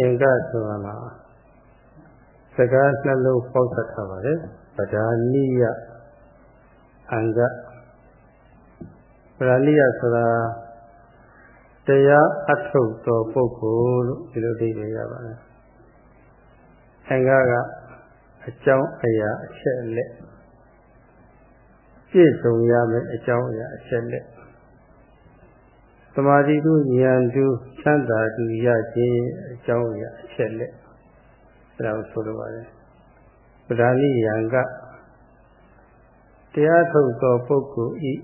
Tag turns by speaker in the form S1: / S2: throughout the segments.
S1: အင်္ဂဆိုတာလားစကားနှလုံးပေါက်သက်ထားပါတယ်ပဓာနိယအင်္ဂပဓာနိယဆိုတာတရားအထုတ်သောပုဂ္ဂိုလ်လို့ဒီလိုသိကြရပါတယ်အင်္ဂကအကြောင်းအရာအချက်အလက်ပြည့်စုံရမယ်အကြောင်းအရာအချက်လက် သမာဓိတုဉာဏ်တုချမ်းသာတုရခြင်းအကြောင်းအရာအချက်လက်အဲဒါကိုဆိုလိုပါတယ်ပဓာနိယံကတရားထုတ်သောပုဂ္ဂိုလ်ဤ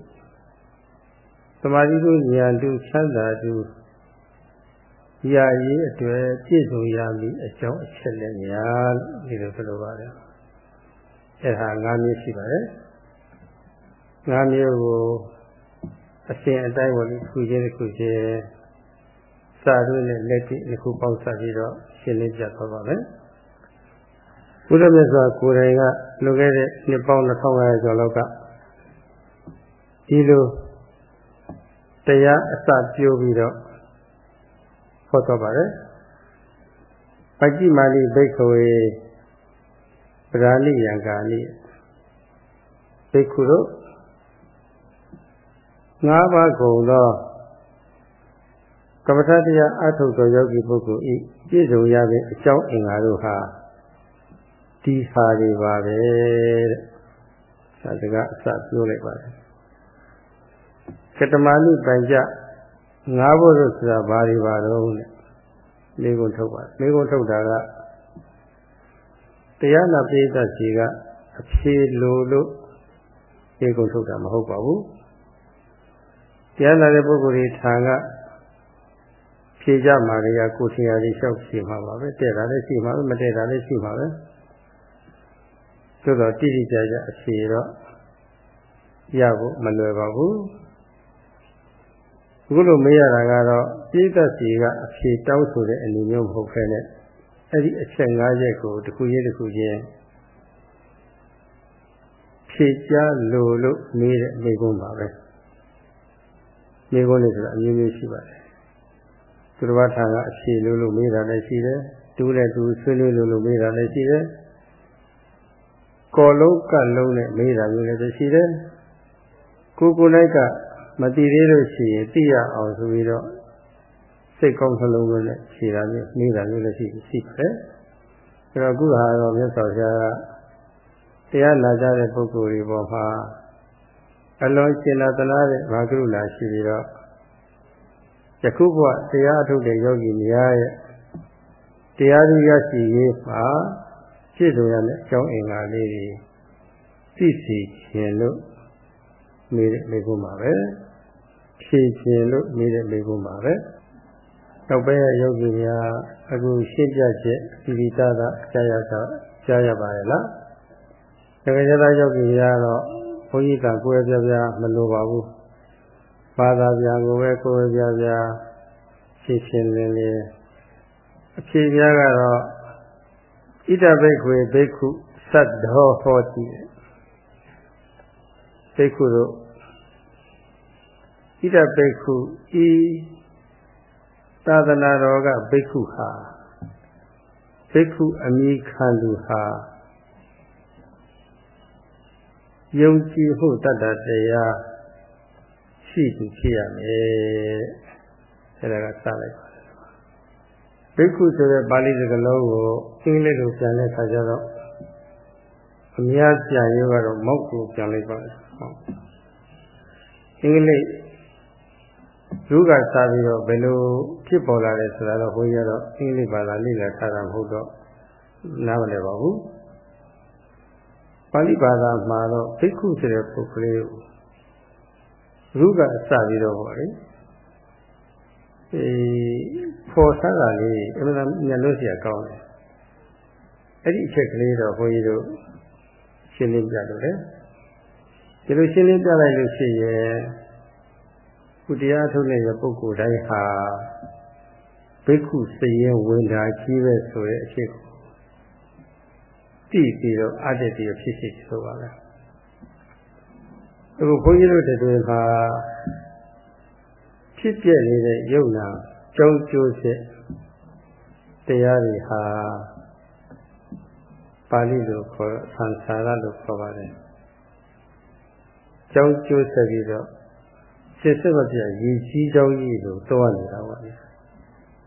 S1: သမာဓိတုဉာဏ်တုချမ်းသာတုရာရေးအတွက်ပြည့်စုံရမည်အကြောင်းအချက်လက်များဒီလိုဆိုလိုပါတယ်အဲဒါ၅မျိုးရှိပါတယ်၅မျိုးကို အရှင်အတိုင်းပေါ်လေးခုချင်းတစ်ခုချင်းစာတို့နဲ့လက်တိတစ်ခုပေါင်းစပ်ပြီးတော့ရှင်းလင်းပြသွားပါမယ်ဘုရားမြတ်စွာကိုယ်တိုင်ကလွန်ခဲ့တဲ့နှစ်ပေါင်း2500ကျော်လောက်ကဒီလိုတရားအစပြိုးပြီးတော့ဟောသွားပါတယ်ပัจจิမာလိဘိက္ခဝေပဓာနိယံကာနိဘိက္ခုတို့ ငါးပါးကုန်သောကမ္မထတရားအထုတ်သောယောဂီပုဂ္ဂိုလ်ဤပြည့်စုံရခြင်းအကြောင်းအင်္ဂါတို့ဟာဒီဟာတွေပါပဲတဲ့။သာစကားအစပြောလိုက်ပါတယ်။ကတမဏိပัญจငါးဘုလို့ဆိုတာဘာတွေပါတော့လဲ။လေးကုန်ထုတ်ပါလေးကုန်ထုတ်တာကတရားနာပိဋကစီကအဖြေလိုလို့လေးကုန်ထုတ်တာမဟုတ်ပါဘူး။ တရားနာတဲ့ပုဂ္ဂိုလ်တွေထံကဖြေကြမှာတွေကကိုယ်ဆရာကြီးလျှောက်ရှိမှာပါပဲတဲ့တာလည်းရှိမှာပဲမတဲ့တာလည်းရှိမှာပဲသို့တော့တိတိကျကျအဖြေတော့ရဖို့မလွယ်ပါဘူးအခုလိုမေးရတာကတော့ပြိတ္တစီကအဖြေတောင်းဆိုတဲ့အနေမျိုးမဟုတ်ခဲနဲ့အဲ့ဒီအချက်၅ချက်ကိုတစ်ခုရေးတစ်ခုချင်းဖြေကြလို့လို့မေးတဲ့မိကုန်းပါပဲ။ မိကုန်းလေးဆိုတာအမျိုးမျိုးရှိပါတယ်သူတော်ဘာထာကအဖြေလို့လို့မေးတာလည်းရှိတယ်တူးနဲ့တူဆွေးနွေးလို့လို့မေးတာလည်းရှိတယ်ကော်လုံးကတ်လုံးနဲ့မေးတာမျိုးလည်းရှိတယ်ကိုကိုလိုက်ကမတည်သေးလို့ရှိရင်သိရအောင်ဆိုပြီးတော့စိတ်ကောင်းနှလုံးသွင်းနဲ့ဖြေတာမျိုးမေးတာမျိုးလည်းရှိရှိပါတယ်အဲတော့အခုဟာတော့မြတ်စွာဘုရားကတရားနာကြတဲ့ပုဂ္ဂိုလ်တွေပေါ်မှာ အလွန်ရှင်းလာသလားတဲ့ဘာကရုဏာရှိပြီးတော့ယခုဘဝတရားထုတ်တဲ့ယောဂီများရဲ့တရားဓုရရှိရေးမှာပြည့်စုံရမယ့်အကြောင်းအင်္ဂါလေးတွေသိစီခြင်းလို့မေးတဲ့မေးခွန်းပါပဲဖြည့်ခြင်းလို့မေးတဲ့မေးခွန်းပါပဲနောက်ပိုင်းယောဂီများအခုရှင်းပြချက်ပိဋကသာကြားရတာကြားရပါရဲ့လားတကယ်ကြတဲ့ယောဂီများတော့ ဘုန်းကြီးကကိုယ်ပြပြမလိုပါဘူးဘာသာပြန်ကိုပဲကိုယ်ပြပြရှင်းရှင်းလင်းလင်းအဖြေပြကတော့ဣဒဘိက္ခွေဘိက္ခုသတ္တောဟောတိဘိက္ခုတို့ဣဒဘိက္ခုဤသာသနာတော်ကဘိက္ခုဟာဘိက္ခုအမိခံသူဟာ ယုံကြည်မှုတတ္တတရားရှိသူဖြစ်ရမယ်အဲဒါကစလိုက်ပါတယ်ဘိက္ခုဆိုတဲ့ပါဠိစကားလုံးကိုအင်္ဂလိပ်လိုပြန်တဲ့အခါကျတော့အများပြန်ရောကတော့မောက်ကိုပြန်လိုက်ပါတယ်ဟုတ်အင်္ဂလိပ်လူကစားပြီးတော့ဘယ်လိုဖြစ်ပေါ်လာလဲဆိုတာတော့ဘုန်းကြီးကတော့အင်္ဂလိပ်ဘာသာလေ့လာထားတာမဟုတ်တော့နားမလည်ပါဘူး ပါဠိဘာသာမှာတော့ဘိက္ခုဆိုတဲ့ပုဂ္ဂိုလ်လေးကိုရုကအစပြီးတော့ဟောလေအဲပေါ်စားတာလေးအမှန်တညလို့เสียကောင်းတယ်အဲ့ဒီအချက်ကလေးတော့ဘုန်းကြီးတို့ရှင်းလင်းပြလို့လေဒီလိုရှင်းလင်းပြလိုက်လို့ရှိရင်ခုတရားထုတ်တဲ့ပုဂ္ဂိုလ်တိုင်းဟာဘိက္ခုစည်ရင်ဝင်တာကြီးပဲဆိုတဲ့အချက်ကို သိပြီးတော့အတ္တတိဖြစ်ဖြစ်ဆိုပါလားအခုဘုန်းကြီးတို့တွေမှာဖြစ်ပြနေတဲ့ယုံနာကြောင်းကျိုးစစ်တရားတွေဟာပါဠိလိုခေါ်သံဃာရလို့ခေါ်ပါတယ်ကြောင်းကျိုးဆက်ပြီးတော့စစ်စစ်မပြရည်ကြီးကြောင်းကြီးလို့သွားနေတာပါဗျာ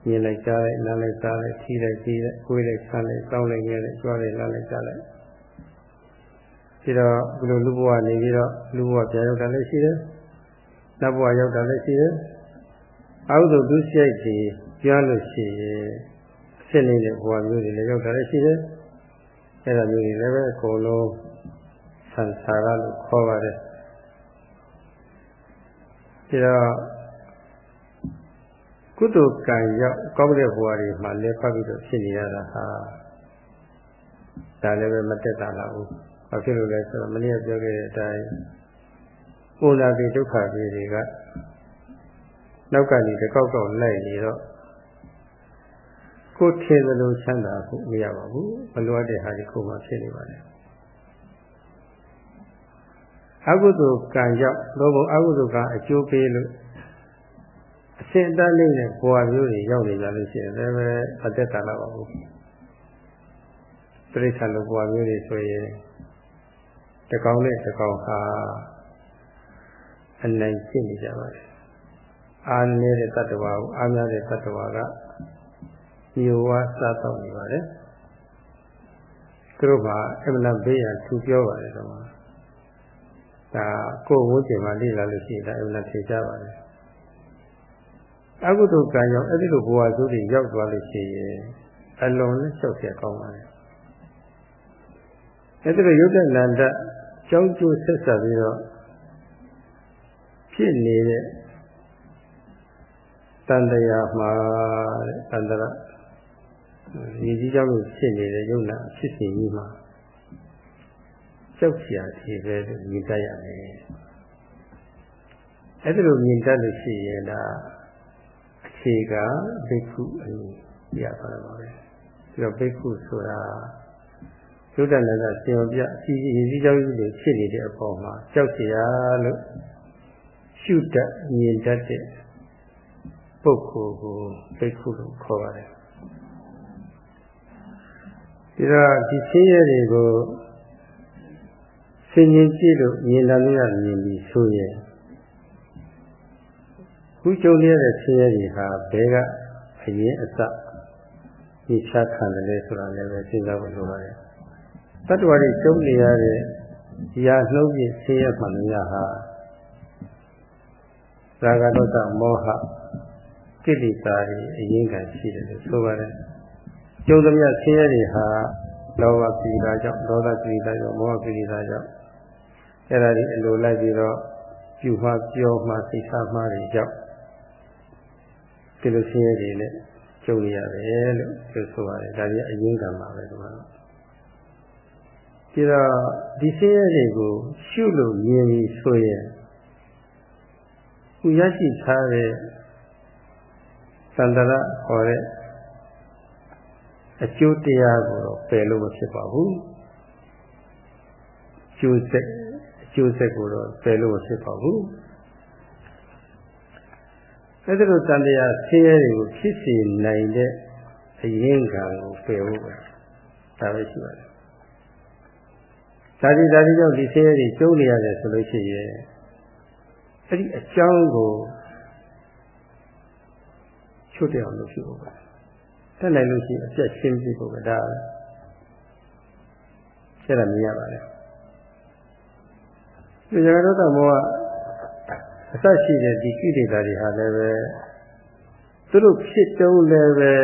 S1: မြင်လိုက်ကြားလိုက်နားလိုက်စားလိုက်ထိလိုက်ကြည့်လိုက်ကိုယ်လိုက်ဆန်းလိုက်တောင်းလိုက်ငဲလိုက်ကြွားလိုက်လာလိုက်ကြားလိုက်ပြီးတော့ဘယ်လိုလူဘဝနေပြီးတော့လူဘဝပြန်ရောက်တာလည်းရှိတယ်နတ်ဘဝရောက်တာလည်းရှိတယ်အာဟုဒုစရိုက်ကြီးကြားလို့ရှိရင်အစ်နေတဲ့ဘဝမျိုးတွေလည်းရောက်တာလည်းရှိတယ်အဲ့ဒါမျိုးတွေလည်းပဲအကုန်လုံးဆံစာရလို့ခေါ်ပါတယ်ဒါတော့ ကုသိုလ်ကံရောက်ကောင်းတဲ့ဘဝတွေမှာလည်းပတ်ပြီးတော့ဖြစ်နေရတာဟာဒါလည်းပဲမတက်တာလားဘူးဘာဖြစ်လို့လဲဆိုတော့မနေ့ကပြောခဲ့တဲ့အတိုင်းဥလာတိဒုက္ခတွေတွေကနောက်ကနေတကောက်ကောက်လိုက်နေတော့ကိုယ်ထင်သလိုချမ်းသာဖို့မရပါဘူးမလိုအပ်တဲ့ဟာတွေကိုမှဖြစ်နေပါတယ်အကုသိုလ်ကံကြောင့်လောဘအကုသိုလ်ကအကျိုးပေးလို့ အစဉ်အတန်းလေးနဲ့ဘဝမျိုးတွေရောက်နေကြလို့ရှိရင်လည်းပဲအသက်တာလာပါဘူးပြိဿလိုဘဝမျိုးတွေဆိုရင်တကောင်နဲ့တကောင်ဟာအနိုင်ဖြစ်နေကြပါတယ်အာနေတဲ့တ attva ကိုအာများတဲ့တ attva ကမျိုးဝါစားတော့နေပါတယ်သူတို့ကအမှန်ဘေးရသူပြောပါတယ်တော့ဒါကိုယ်ဝန်းကျင်မှာလေ့လာလို့ရှိရင်ဒါအမှန်ထင်ရှားပါတယ် အကုသိုလ်ကံကြောင့်အဲ့ဒီလိုဘဝဆိုးတွေရောက်သွားလို့ရှိရင်အလွန်နဲ့လျှောက်ရကောင်းပါတယ်အဲ့ဒီလိုယုတ်တဲ့နန္ဒကြောင်းကျိုးဆက်ဆက်ပြီးတော့ဖြစ်နေတဲ့တန်တရားမှာတန်တရာဒီကြီးကြောင့်ဖြစ်နေတဲ့ယုံနာဖြစ်စဉ်ကြီးမှာကြောက်စရာတွေပဲလို့မြင်တတ်ရမယ်အဲ့ဒါလိုမြင်တတ်လို့ရှိရင်ဒါအ ခြေကဘိက္ခုအနည်းရပါတော့ပဲပြီးတော့ဘိက္ခုဆိုတာယုဒ္ဓနာကဆင်ပြအစီအစီကြောင့်ကြီးတွေဖြစ်နေတဲ့အပေါ်မှာကြောက်စရာလို့ရှုတတ်မြင်တတ်တဲ့ပုဂ္ဂိုလ်ကိုဘိက္ခုလို့ခေါ်ပါတယ်ဒီတော့ဒီဆင်းရဲတွေကိုဆင်ញင်ကြည့်လို့မြင်လာလို့ရမြင်ပြီးဆိုရင် ခုကြုံရတဲ့ဆင်းရဲတွေဟာဘယ်ကအရင်အစဒီချခံတယ်ဆိုတာလည်းပဲစဉ်းစားဖို့လိုပါတယ်တတ္တဝါတွေကျုံနေရတဲ့ဒီဟာနှုတ်ပြဆင်းရဲမှန်များဟာရာဂဒေါသမောဟကိလေသာတွေအရင်ကရှိတယ်လို့ဆိုပါတယ်ကျုံသမျှဆင်းရဲတွေဟာလောဘကိလေသာကြောင့်ဒေါသကိလေသာကြောင့်မောဟကိလေသာကြောင့်အဲ့ဒါဒီအလိုလိုက်ပြီးတော့ပြုမှပြောမှသိစားမှတွေကြောင့် ဒီလိုဆင်းရဲတွေနဲ့ကျုံရရတယ်လို့ပြောဆိုပါတယ်ဒါကြီးအရင်းခံပါပဲဒီမှာဒီတော့ဒီဆင်းရဲတွေကိုရှုလို့မြင်ပြီးဆိုရင်ခုရရှိထားတဲ့သန္တရခေါ်တဲ့အကျိုးတရားကိုတော့ပယ်လို့မဖြစ်ပါဘူးကျိုးဆက်အကျိုးဆက်ကိုတော့ပယ်လို့မဖြစ်ပါဘူး အဲ့ဒါလိုတန်တရားဆင်းရဲတွေကိုဖြစ်စေနိုင်တဲ့အရင်ကံကိုပယ်ဖို့ပဲဒါပဲရှိပါတယ်ဒါဒီဒါဒီကြောင့်ဒီဆင်းရဲတွေကျုံနေရတယ်ဆိုလို့ရှိရင်အဲ့ဒီအကြောင်းကိုချွတ်တယ်အောင်လုပ်ဖြစ်ဖို့ပဲတက်နိုင်လို့ရှိရင်အပြတ်ရှင်းပြဖို့ပဲဒါအဲ့ဒါမြင်ရပါတယ်ဒီဇဂရတမောက အစရှိတဲ့ဒီကိလေသာတွေဟာလည်းပဲသူတို့ဖြစ်တုံးလည်းပဲ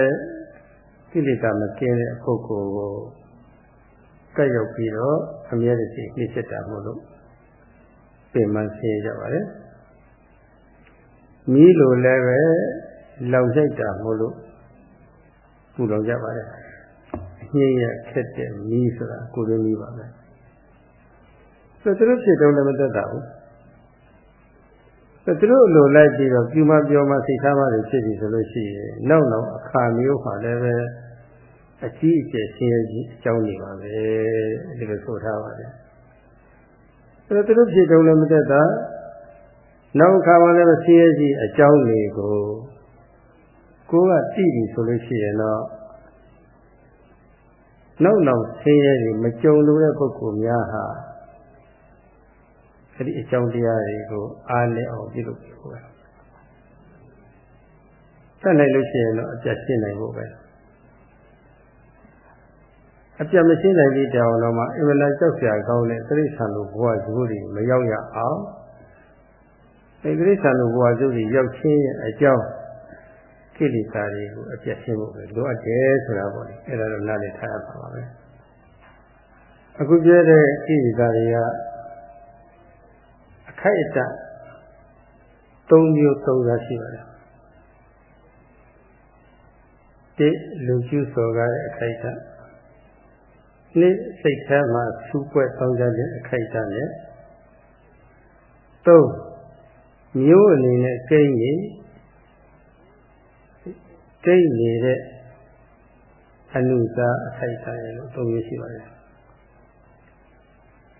S1: ကိလေသာမကင်းတဲ့ပုဂ္ဂိုလ်ကိုကပ်ရောက်ပြီးတော့အမြဲတည်းနှိစ္စတာမို့လို့ပြင်မှဆင်းကြပါလေမိလိုလည်းပဲလောင်ဆိုင်တာမို့လို့ပူလောင်ကြပါလေအငြိရခက်တဲ့မိဆိုတာကိုယ်ရင်းမိပါပဲဆိုတော့သူတို့ဖြစ်တော့လည်းမတတ်တာဘူး သူတို့လိုလိုက်ပြီးတော့ပြူမပြောမစိတ်ထားမှတွေဖြစ်ပြီဆိုလို့ရှိရင်နောက်နောက်အခါမျိုးမှာလည်းပဲအကြီးအကျယ်ဆင်းရဲကြီးအကြောင်းနေပါပဲဒီလိုဆိုထားပါတယ်အဲတော့သူတို့ဖြစ်တော့လည်းမတတ်တာနောက်အခါမှာလည်းဆင်းရဲကြီးအကြောင်းတွေကိုကိုယ်ကသိပြီဆိုလို့ရှိရင်တော့နောက်နောက်ဆင်းရဲတွေမကြုံလို့တဲ့ပုဂ္ဂိုလ်များဟာ အဲ့ဒီအကြောင်းတရားတွေကိုအားလည်အောင်ပြုလုပ်ပြီးပဲဆက်နိုင်လို့ရှိရင်တော့အပြတ်ရှင်းနိုင်ဖို့ပဲအပြတ်မရှင်းနိုင်သေးတဲ့အောင်တော့မှအင်မတန်ကြောက်ကြကောင်းတဲ့တိရစ္ဆာန်လိုဘဝဇိုးတွေမရောက်ရအောင်ဒီတိရစ္ဆာန်လိုဘဝဇိုးတွေရောက်ချင်းရဲ့အကြောင်းကိလေသာတွေကိုအပြတ်ရှင်းဖို့ပဲလိုအပ်တယ်ဆိုတာပေါ့လေအဲ့ဒါတော့နားလည်ထားရပါပါပဲအခုပြောတဲ့ကိလေသာတွေကအ ခိုက်အတန့်၃မျိုး၃ပါးရှိပါတယ်တိလူကျူစော်ကားတဲ့အခိုက်အတန့်နှစ်စိတ်ထဲမှာစူးပွက်တောင်းကြတဲ့အခိုက်အတန့်နဲ့သုံးမျိုးအနေနဲ့ကိန်းနေကိန်းနေတဲ့အနုစာအခိုက်အတန့်လို့သုံးမျိုးရှိပါတယ်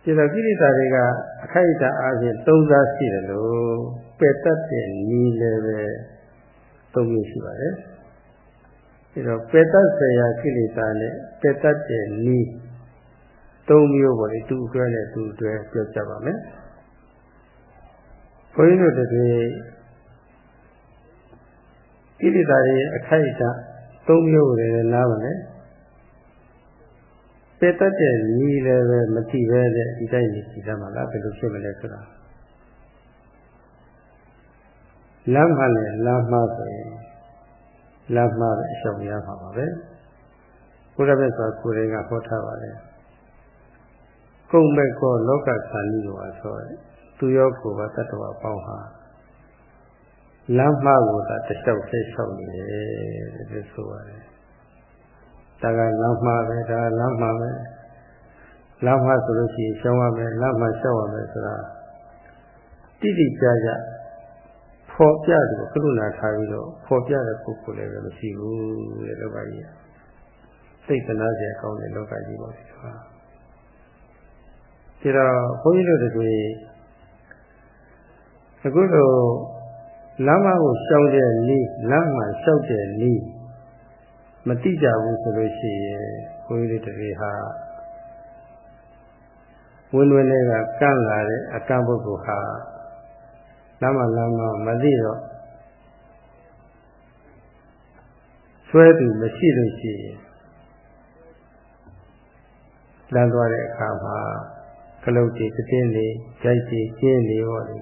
S1: ဒီတော့ကိရိတာတွေကအခိုက်အတန့်အားဖြင့်သုံးစားရှိတယ်လို့ပယ်တတ်တဲ့နီးလည်းပဲသုံးမျိုးရှိပါတယ်ဒီတော့ပယ်တတ်ဆရာကိလေသာနဲ့ပယ်တတ်တဲ့နီးသုံးမျိုးပေါ်လေသူ့အတွဲနဲ့သူ့အတွဲပြောကြပါမယ်ဘုန်းကြီးတို့တည်းကိလေသာတွေအခိုက်အတန့်သုံးမျိုးကိုလည်းနားပါမယ် ပယ်တတ်တဲ့ညီလည်းပဲမတိပဲတဲ့ဒီတိုင်းနေကြည့်သမှာလားဘယ်လိုဖြစ်မလဲဆိုတာလမ်းမှလည်းလမ်းမှဆိုရင်လမ်းမှပဲအရှောင်ရမှာပါပဲဘုရားမြတ်စွာကိုယ်တိုင်ကဟောထားပါတယ်ကုံမဲ့ကောလောကဆန္ဒီကိုဆိုရသူရောကိုယ်ပါတတ္တဝါပေါင်းဟာလမ်းမှကိုသာတစ်လျှောက်ဆက်လျှောက်နေတယ်လို့ဆိုရတယ် ဒါကလမ်းမှားပဲဒါလမ်းမှားပဲလမ်းမှားဆိုလို့ရှိရင်ရှောင်းရမယ်လမ်းမှားရှောက်ရမယ်ဆိုတာတိတိကျကျဖော်ပြတယ်ကရုဏာထားပြီးတော့ဖော်ပြတဲ့ပုဂ္ဂိုလ်လည်းမရှိဘူးတဲ့လောကကြီးစိတ်ကနာစရာကောင်းတဲ့လောကကြီးပါဒီဟာဒါတော့ဘုန်းကြီးတို့တွေအခုလိုလမ်းမကိုရှောက်တဲ့နည်းလမ်းမှာရှောက်တဲ့နည်း မတိကြဘူးဆိုလို့ရှိရင်ဘုန်းကြီးတွေဟာဝင်းဝင်းလေးကကန့်လာတဲ့အကန့်ပုဂ္ဂိုလ်ဟာလမ်းမလမ်းမမသိတော့ဆွဲသူမရှိလို့ရှိရင်လမ်းသွားတဲ့အခါမှာကလုတ်တီကတင်းလေးကြိုက်တီကျင်းလေးဟောလေ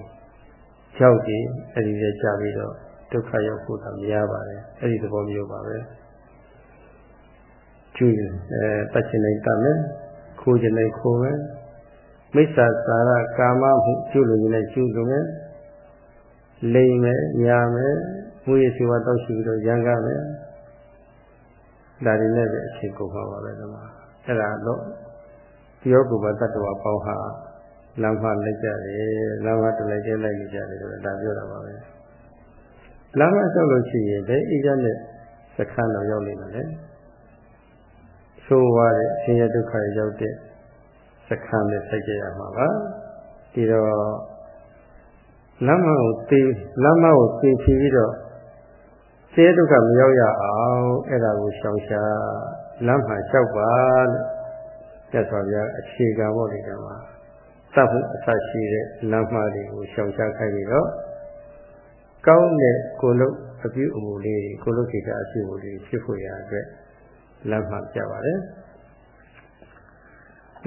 S1: ကြောက်တီအဲ့ဒီလည်းကြာပြီးတော့ဒုက္ခရောက်ဖို့သာမရပါနဲ့အဲ့ဒီသဘောမျိုးပါပဲ ကျူးအဲပတ်ချင်လိုက်တတ်မယ်ခိုးချင်လိုက်ခိုးမယ်မိစ္ဆာစာရကာမမှုကျူးလို့နေလိုက်ကျူးလို့မယ်လိမ်မယ်ညာမယ်မူရစီဝါတောက်ရှိပြီးတော့ရံကားမယ်ဒါတွေနဲ့ပဲအချိန်ကုန်ပါပါပဲဒီမှာအဲ့ဒါတော့ဒီယောကုဘတ္တဝါပေါင်းဟာလမ်းမလိုက်ကြတယ်လမ်းမတလိုက်ကျလိုက်ကြတယ်ဆိုတာဒါပြောတာပါပဲလမ်းမလျှောက်လို့ရှိရင်ဘယ်အိကြနဲ့စခန်းတော်ရောက်နေတယ် လေဆိုးွားတဲ့ဆင်းရဲဒုက္ခရောက်တဲ့စခန်းနဲ့ဆက်ကြရမှာပါဒီတော့လမ်းမကိုသိလမ်းမကိုသိချပြီးတော့ဆင်းရဲဒုက္ခမရောက်ရအောင်အဲ့ဒါကိုရှောင်ရှားလမ်းမှာလျှောက်ပါလို့သက်စွာပြအခြေခံဖို့ဒီကမှာသတ်ဖို့အစရှိတဲ့လမ်းမှားတွေကိုရှောင်ရှားခိုင်းပြီးတော့ကောင်းတဲ့ကိုယ်လုံးအပြုအမူလေးကိုယ်လုံးကိစ္စအပြုအမူလေးဖြစ်ဖို့ရအတွက် လမ်းမှပြပါတယ်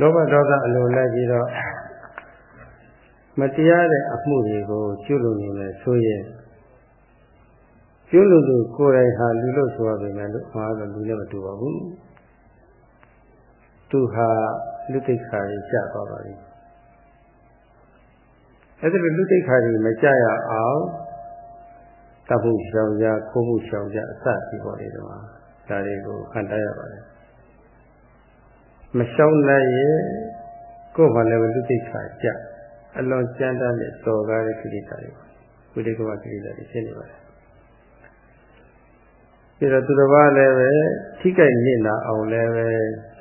S1: လောဘဒေါသအလိုလိုက်ပြီးတော့မတရားတဲ့အမှုတွေကိုကျွလွန်နေမယ်ဆိုရင်ကျွလွန်သူကိုယ်တိုင်ဟာလူလို့ဆိုရပေမဲ့လို့မှာတော့လူနဲ့မတူပါဘူးသူဟာလူတိတ်ခါကြီးကျသွားပါပြီအဲ့ဒါလူတိတ်ခါကြီးမကြရအောင်တတ်ဖို့ရှောင်ကြခိုးဖို့ရှောင်ကြအစရှိပေါ်နေတော့ ဒါတွေကိုခံတတ်ရပါတယ်မရှောင်နိုင်ရင်ကိုယ်မှလည်းလူသိခါကြအလွန်ကြမ်းတမ်းတဲ့စော်ကားတဲ့ကိလေသာတွေဝိတေကဝကိလေသာတွေဖြစ်နေပါတယ်ပြီးတော့သူတစ်ပါးလည်းပဲထိကြိုက်နစ်နာအောင်လည်းပဲ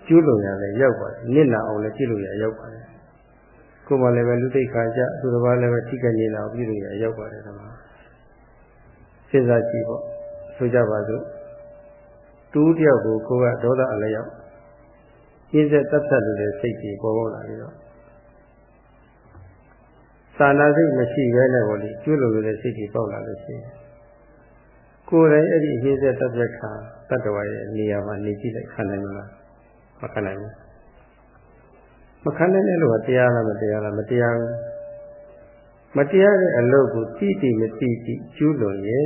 S1: ကျူးလွန်ရလည်းရောက်ပါတယ်နစ်နာအောင်လည်းပြုလို့ရရောက်ပါတယ်ကိုယ်မှလည်းပဲလူသိခါကြသူတစ်ပါးလည်းပဲထိကြိုက်နစ်နာအောင်ပြုလို့ရရောက်ပါတယ်ဒီမှာစဉ်းစားကြည့်ပေါ့ဆိုကြပါစို့ တူးတယောက်ကိုကိုကဒေါသအလျောက်ရင်းဆက်တတ်တတ်လို့တဲ့စိတ်ကြီးပေါ်ပေါ်လာပြီးတော့သာနာစိတ်မရှိဘဲနဲ့ဟောဒီကျွလို့တဲ့စိတ်ကြီးပေါက်လာလို့ရှိရင်ကိုယ်တိုင်အဲ့ဒီရင်းဆက်တတ်တဲ့ခါတတ္တဝါရဲ့နေရာမှာနေကြည့်လိုက်ခံနိုင်မလားမခံနိုင်ဘူးမခံနိုင်တဲ့လို့တရားလားမတရားလားမတရားဘူးမတရားတဲ့အလုပ်ကိုတိတိမတိတိကျူးလွန်ရဲ့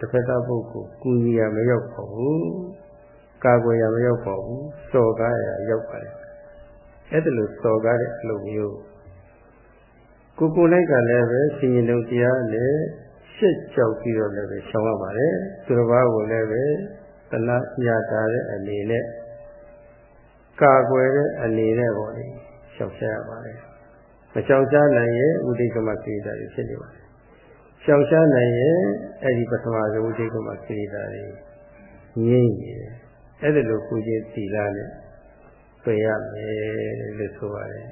S1: တစ်ဖက်သားပုဂ္ဂိုလ်ကူညီရမရောက်ပါဘူးကာကွယ်ရမရောက်ပါဘူးစော်ကားရရောက်ပါတယ်အဲ့ဒါလို့စော်ကားတဲ့အလုပ်မျိုးကိုကိုလိုက်ကလည်းပဲရှင်ရင်တို့တရားနဲ့ရှစ်ကြောက်ပြီးတော့လည်းပဲရှောင်ရပါတယ်သူတစ်ပါးကိုလည်းပဲသနာညတာတဲ့အနေနဲ့ကာကွယ်တဲ့အနေနဲ့ပေါ့လေရှောင်ရှားရပါတယ်မရှောင်ရှားနိုင်ရဲ့ဥဒိကမကိရိတာတွေဖြစ်နေပါတယ် ရှောင်ရှားနိုင်ရဲ့အဲ့ဒီပထမဆုံးဥဒိကမကိရိတာတွေငြိမ့်နေတယ်အဲ့ဒါလိုကုချင်းသီလနဲ့ပယ်ရမယ်လို့ဆိုပါတယ်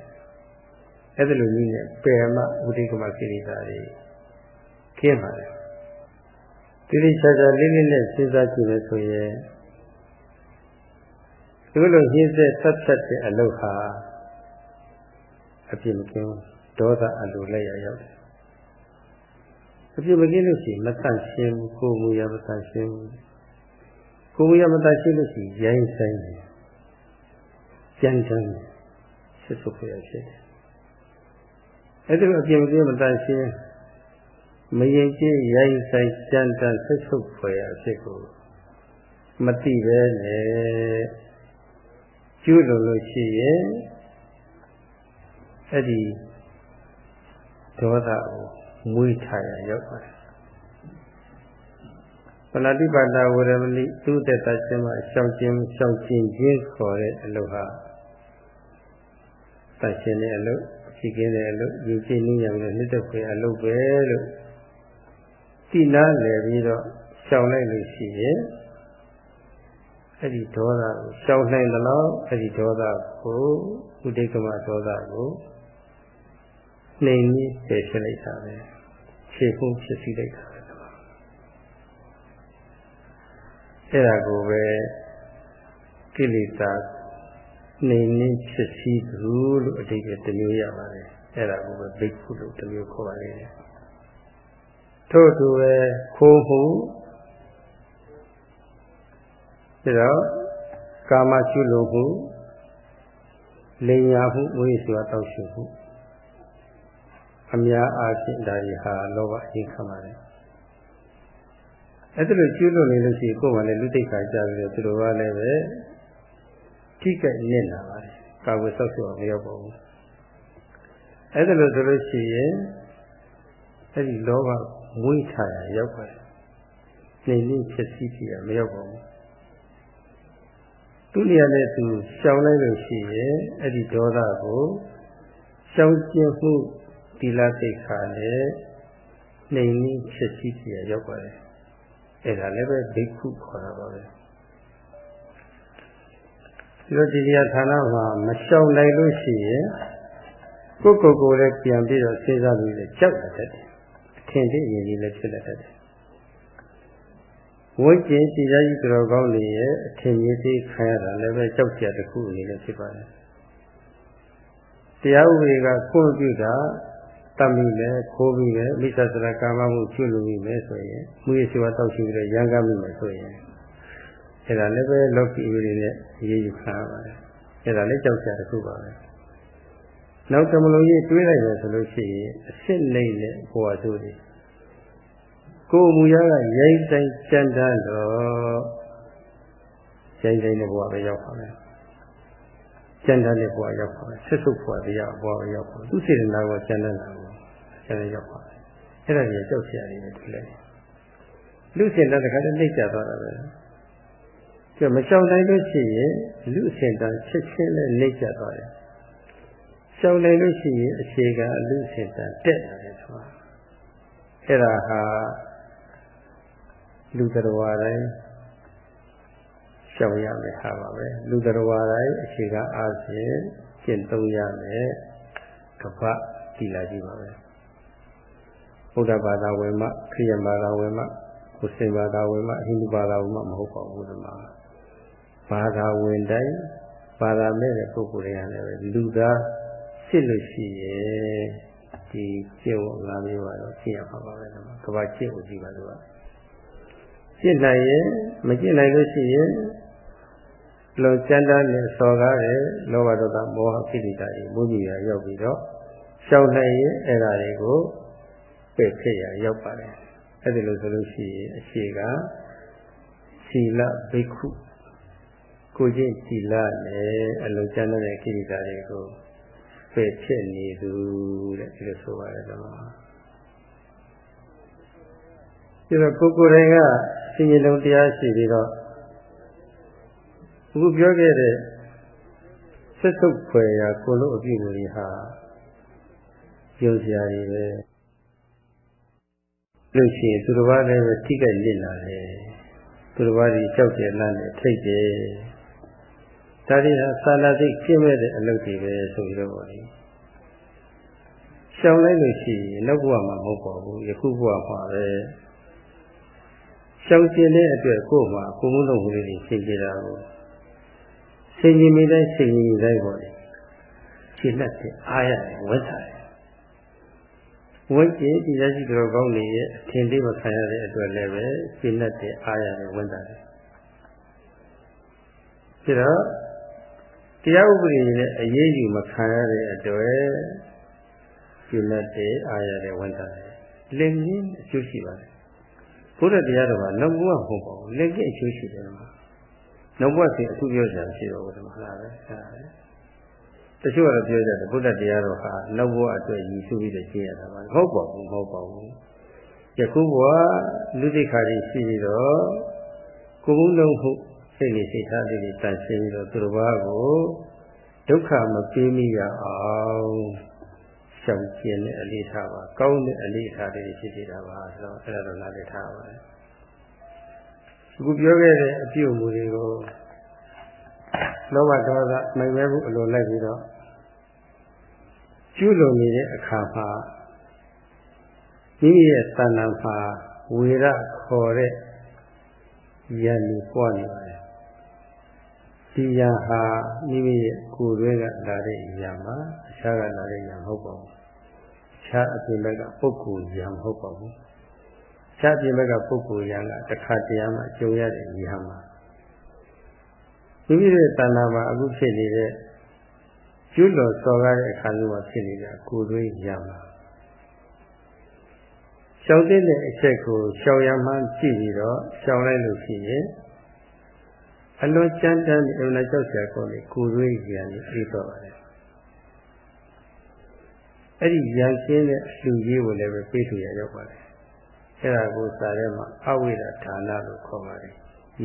S1: အဲ့ဒါလိုနည်းနဲ့ပယ်မှဥဒိကမကိရိတာတွေခင်းပါတယ်ဒီလိုခြားခြားလေးလေးနဲ့စဉ်းစားကြည့်လို့ဆိုရင်ဒီလိုရင်းဆက်ဆက်ဆက်တဲ့အလုပ်ဟာအပြစ်မကင်းဒေါသအလိုလက်ရရောက်တယ် အပြစ်မကင်းလို့ရှိရင်မတန့်ရှင်းဘူးကိုယ်မူရမတန့်ရှင်းဘူးကိုယ်မူရမတန့်ရှင်းလို့ရှိရင်ရိုင်းဆိုင်တယ်ကြမ်းတမ်းတယ်ဆွဆုပ်ရဖြစ်တယ်အဲ့ဒါအပြစ်မကင်းမတန့်ရှင်းမရင်ကျင်းရိုင်းဆိုင်ကြမ်းတမ်းဆွဆုပ်ဖွယ်ရဖြစ်ကိုမတိပဲနဲ့ကျူးလို့လို့ရှိရင်အဲ့ဒီဒေါသကို မွေးထားရရောက်ပါတယ်ပဏာတိပါဒဝရမဏိသူတတရှင်မှာရှောင်ကျင်ရှောင်ကျင်ခြင်းခေါ်တဲ့အလုပ်ဟာတရှင်တဲ့အလုပ်ရှိကင်းတဲ့အလုပ်ရည်ကျင်းနည်းရမယ်နှစ်သက်ခွေအလုပ်ပဲလို့တိနာလည်ပြီးတော့ရှောင်လိုက်လို့ရှိရင်အဲ့ဒီဒေါသကိုရှောင်နိုင်သလားအဲ့ဒီဒေါသကိုဥဒိကမဒေါသကိုနှိမ်ပြီးပယ်ရှင်းလိုက်တာပဲ ခြေဖို့ဖြစ်စီလိုက်တာပဲအဲ့ဒါကိုပဲကိလေသာနှိမ်နှင်းဖြစ်စီသူလို့အတိတ်ကတမျိုးရပါတယ်အဲ့ဒါကိုပဲဘိက္ခုလို့တမျိုးခေါ်ပါလေတယ်ထို့သူပဲခိုးမှုဒါတော့ကာမရှုလို့မှုလိန်ညာမှုဝိစွာတောက်ရှုမှု အများအားဖြင့်ဒါတွေဟာလောဘအရင်ခံပါတယ်အဲ့ဒါလိုကျွလို့နေလို့ရှိရင်ကိုယ်မှလည်းလူတိတ်ခါကြပြီးတော့သူတို့ကလည်းပဲထိကနစ်လာပါတယ်ကာဝယ်ဆောက်ရှုအောင်မရောက်ပါဘူးအဲ့ဒါလိုဆိုလို့ရှိရင်အဲ့ဒီလောဘမွေးထားရရောက်ပါတယ်နေနေဖြစ်စီးပြရမရောက်ပါဘူးသူ့နေရာနဲ့သူရှောင်လိုက်လို့ရှိရင်အဲ့ဒီဒေါသကိုရှောင်ကျင်မှု သီလစိတ်ခါနဲ့နှိမ်နှင်းဖြစ်စီပြရရောက်ပါတယ်အဲ့ဒါလည်းပဲဘိက္ခုခေါ်တာပါပဲဒီလိုဒီတရားဌာနမှာမရှောင်နိုင်လို့ရှိရင်ကိုယ့်ကိုယ်ကိုယ်လည်းပြန်ပြီးတော့စဉ်းစားပြီးတော့ကြောက်တတ်တယ်အထင်သေးရင်ကြီးလည်းဖြစ်တတ်တယ်ဝိကျင်တရားကြီးတော်ကောင်းနေရဲ့အထင်ကြီးသေးခံရတာလည်းပဲကြောက်ကြတစ်ခုအနေနဲ့ဖြစ်ပါတယ်တရားဥပဒေကခွင့်ပြုတာ တတ်မိမယ်ခိုးပြီးမယ်မိစ္ဆာစရကာမမှုကျွလို့မိမယ်ဆိုရင်မူရရှိဝတောက်ရှိပြီးတော့ရံကားမိမယ်ဆိုရင်အဲ့ဒါလည်းပဲလောကီဥပဒေနဲ့ရေးယူခံရပါတယ်အဲ့ဒါလည်းကြောက်ကြတစ်ခုပါပဲနောက်တမလုံးကြီးတွေးလိုက်တယ်ဆိုလို့ရှိရင်အစ်စ်လိမ့်တဲ့ဘဝဆိုးတွေကိုယ်မူရကရိုင်းတိုင်းကြမ်းတမ်းတော့ရိုင်းတိုင်းတဲ့ဘဝပဲရောက်ပါမယ်ကျန်တဲ့ဘဝရောက်ပါမယ်ဆက်စုပ်ဘဝတရားဘဝရောက်ပါမယ်သူစေတနာကကျန်တဲ့နာကို ကျန်တဲ့ရောက်ပါမယ်အဲ့ဒါကြီးကြောက်စရာတွေတွေ့လိုက်လူစင်တဲ့ခါတည်းနှိမ့်ကြသွားတာပဲကျမရှောင်နိုင်လို့ရှိရင်လူစင်တဲ့ချက်ချင်းနဲ့နှိမ့်ကြသွားတယ်ရှောင်နိုင်လို့ရှိရင်အခြေခံလူစင်တဲ့တက်လာတယ်ဆိုတာအဲ့ဒါဟာလူတော်တိုင်းရှောင်ရမယ်ဟာပါပဲလူတော်တိုင်းအခြေခံအားဖြင့်ကျင့်သုံးရမယ်ကပ္ပတိလာကြီးပါ ပဲဘုရားဘာသာဝင်မှခရစ်ဘာသာဝင်မှမွတ်စလင်ဘာသာဝင်မှဟိန္ဒူဘာသာဝင်မှမဟုတ်ပါဘူးဒီမှာဘာသာဝင်တိုင်းဘာသာမဲ့တဲ့ပုဂ္ဂိုလ်တွေကလည်းလူသားစစ်လို့ရှိရဲ့ဒီကျင့်ဝတ်ငါးမျိုးကတော့ရှင်းရမှာပါပဲဒီမှာကဘာကျင့်ကိုကြည့်ပါလို့ကကျင့်နိုင်ရင်မကျင့်နိုင်လို့ရှိရင်လုံစန္ဒနဲ့စော်ကားတဲ့လောဘဒေါသမောဟကိလေသာတွေမူကြီးရရောက်ပြီးတော့ရှောင်နိုင်ရင်အဲ့ဒါတွေကို ပယ်ဖြစ်ရရောက်ပါတယ်အဲ့ဒီလိုဆိုလို့ရှိရင်အခြေကသီလဘိက္ခုကိုချင်းသီလနဲ့အလုံးကျမ်းတဲ့ကိရိတာတွေကိုပယ်ဖြစ်နေသူတဲ့ဒီလိုဆိုပါတယ်တော့ဒီတော့ကိုကိုယ်တိုင်ကစင်ရင်လုံးတရားရှိပြီးတော့အခုပြောခဲ့တဲ့ဆက်ဆုပ်ဖွယ်ရာကိုလို့အပြုအမူတွေဟာယုံစရာတွေပဲ လို့ရှိရင်သူတစ်ပါးလည်းပဲထိခိုက်လစ်လာတယ်သူတစ်ပါးကြီးကြောက်တယ်လန့်တယ်ထိတ်တယ်ဒါတွေဟာသာနာစိတ်ကျင့်မဲ့တဲ့အလုပ်တွေပဲဆိုပြီးတော့ပေါ့လေရှောင်လိုက်လို့ရှိရင်နောက်ဘဝမှာမဟုတ်ပါဘူးယခုဘဝမှာပဲရှောင်ကျင်တဲ့အတွက်ကိုယ်မှာကိုယ်မှုလုပ်မှုလေးတွေရှင်းကြတာကိုစင်ကြီးမိတိုင်းစင်ကြီးတိုင်းပေါ့လေရှင်းတတ်တဲ့အားရတယ်ဝတ်တာတယ် ဝိကျင်ဒီရရှိတော်ကောင်းနေရဲ့အထင်လေးမခံရတဲ့အတွက်လည်းပဲရှင်းတတ်တဲ့အားရတယ်ဝတ်တာတယ်ဒါတော့တရားဥပဒေနဲ့အရေးယူမခံရတဲ့အတွက်ရှင်းတတ်တဲ့အားရတယ်ဝတ်တာတယ်လင်ကြီးအကျိုးရှိပါတယ်ဘုရားတရားတော်ကနောက်ဘဝမဟုတ်ပါဘူးလက်ကျအကျိုးရှိတယ်မှာနောက်ဘဝစီအထူးပြောကြရှိတော့ဘုရားမလားပဲ တချို့ကတော့ပြောကြတယ်ဘုရားတရားတော်ဟာနောက်ဘဝအတွက်ရည်စူးပြီးတော့ရှင်းရတာပါမဟုတ်ပါဘူးမဟုတ်ပါဘူးယခုဘဝလူတိခါကြီးရှိပြီးတော့ကိုယ်ကုန်းလုံးမှုစိတ်နဲ့စိတ်ထားလေးတွေတန်ရှင်းပြီးတော့သူတစ်ပါးကိုဒုက္ခမပေးမိရအောင်ရှောင်ကျင်တဲ့အလေးထားပါကောင်းတဲ့အလေးထားတွေရှိနေတာပါဆိုတော့အဲ့ဒါတော့နားလည်ထားပါမယ်အခုပြောခဲ့တဲ့အပြုအမူတွေကို လောဘဒေါသမိုင်မဲမှုအလိုလိုက်ပြီးတော့ကျူးလွန်နေတဲ့အခါမှာမိမိရဲ့တဏ္ဍာမှာဝေရခေါ်တဲ့ယန္တိပွားနေပါတယ်ဒီယံဟာမိမိရဲ့ကိုယ်တွင်းကလာတဲ့ယံမှာအခြားကလာတဲ့ယံမဟုတ်ပါဘူးအခြားအပြင်ဘက်ကပုဂ္ဂိုလ်ယံမဟုတ်ပါဘူးခြားပြင်ဘက်ကပုဂ္ဂိုလ်ယံကတစ်ခါတည်းမှကြုံရတဲ့ယံမှာ မိမိရဲ့တဏ္ဍာမှာအခုဖြစ်နေတဲ့ကျွလွန်စော်ကားတဲ့အခါမျိုးမှာဖြစ်နေတာကိုယ်တွင်းယံမှာရှောင်တဲ့အချက်ကိုရှောင်ရမှန်းကြည့်ပြီးတော့ရှောင်လိုက်လို့ရှိရင်အလွန်ကြမ်းတမ်းတဲ့အမှန်ကြောက်စရာကောင်းတဲ့ကိုယ်တွင်းယံကြီးအေးတော့ပါတယ်အဲ့ဒီယံရှင်းတဲ့လူကြီးကိုလည်းပဲပြေးထူရရောက်ပါတယ်အဲ့ဒါကိုစာထဲမှာအဝိဒဌာနလို့ခေါ်ပါတယ်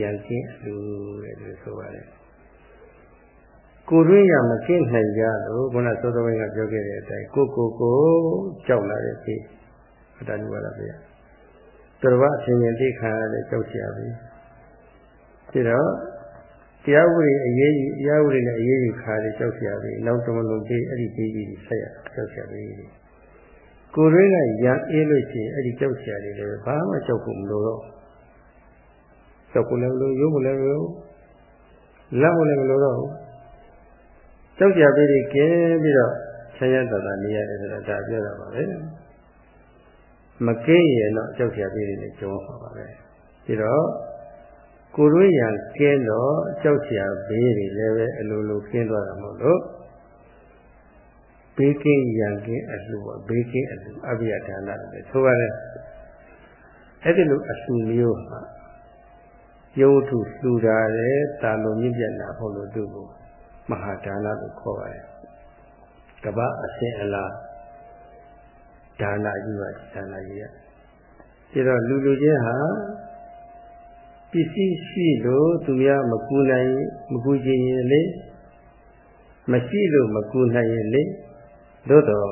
S1: ယံရှင်းအလူတဲ့လို့ဆိုပါတယ်ကိုယ်ရင်းရမကင်းနိုင်ကြလို့ခုနသောတော်ဝင်ကပြောခဲ့တဲ့အတိုင်းကိုကိုကိုကြောက်လာတဲ့ဖြစ်အတ္တနုပါဒဗျာသူတော်ဘာအရှင်ရင်သိခံရတဲ့ကြောက်ရှာပြီပြီးတော့တရားဥပဒေအရေးကြီးတရားဥပဒေနဲ့အရေးကြီးခါတွေကြောက်ရှာပြီနောက်တမလုံးပြီးအဲ့ဒီပြီးကြီးဆက်ရကြောက်ရှာပြီကိုယ်ရင်းကရံအေးလို့ရှိရင်အဲ့ဒီကြောက်ရှာတွေလည်းဘာမှကြောက်ဖို့မလိုတော့ ကြောက်ဖို့လည်းမလိုရုပ်ဖို့လည်းမလိုလက်ဖို့လည်းမလိုတော့ဘူးကြောက်ကြပြီးဒီကင်းပြီးတော့ဆရာသာသာနေရတယ်ဆိုတာဒါပြောတာပါပဲမကင်းရင်တော့ကြောက်ကြပြီးဒီလည်းကျုံပါပါပဲပြီးတော့ကိုရွေးရန်ကင်းတော့ကြောက်ကြဘေးတွေလည်းပဲအလိုလိုကင်းသွားတာမဟုတ်လို့ဘေးကင်းရန်ကင်းအလှပါဘေးကင်းအလှအဘိယဒါနလည်းဆိုပါတယ်အဲ့ဒီလိုအလှမျိုးဟာ ယုတ်ထုလှူတာလေတာလိုမြင့်ပြတ်တာဟုတ်လို့သူ့ကိုမဟာဒါနလို့ခေါ်ပါတယ်ကပ္ပအစင်အလားဒါနကြီးပါဒါနကြီးရဒါတော့လူလူချင်းဟာပစ္စည်းရှိလို့သူများမကူနိုင်မကူခြင်းရင်လေမရှိလို့မကူနိုင်ရင်လေသို့တော့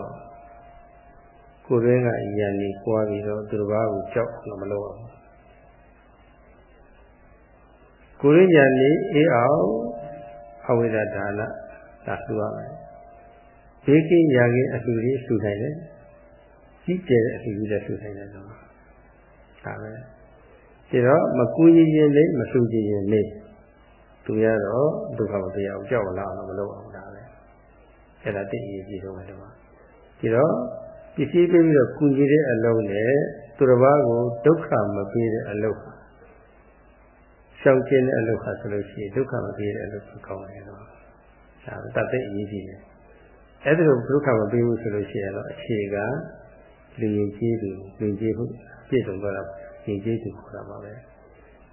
S1: ကိုယ်ရင်းကယဉ်နေပွားပြီးတော့သူတစ်ပါးကိုကြောက်လို့မလုပ်အောင် ကိုယ်ရင်းယဉ်နေအေးအောင်အဝိဒဒါနဒါလှူရမယ်ဘေးကင်းရာကင်းအလှူတွေလှူနိုင်တယ်ကြီးကျယ်တဲ့အလှူတွေလည်းလှူနိုင်တယ်တော့ဒါပဲဒါတော့မကူညီရင်လည်းမလှူကြည့်ရင်လည်းသူရတော့ဒုက္ခမပြအောင်ကြောက်လာအောင်မလုပ်အောင်ဒါပဲအဲ့ဒါတိအရေးကြီးဆုံးပဲဒီမှာဒီတော့ပစ္စည်းပေးပြီးတော့ကုညီတဲ့အလုံးနဲ့သူတစ်ပါးကိုဒုက္ခမပေးတဲ့အလုံးဟာ ရှောင်ကျဉ်တဲ့အလုပ်ဟာဆိုလို့ရှိရင်ဒုက္ခမပေးတဲ့အလုပ်ကိုကောင်းတယ်တော့ဒါတတ်သိအရေးကြီးတယ်အဲ့ဒါလိုဒုက္ခမပေးဘူးဆိုလို့ရှိရင်တော့အခြေကလူရင်ကြီးသူလူကြီးမှုပြည့်စုံသွားတာရင်ကြီးသူခေါ်တာပါပဲ